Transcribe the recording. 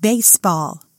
baseball.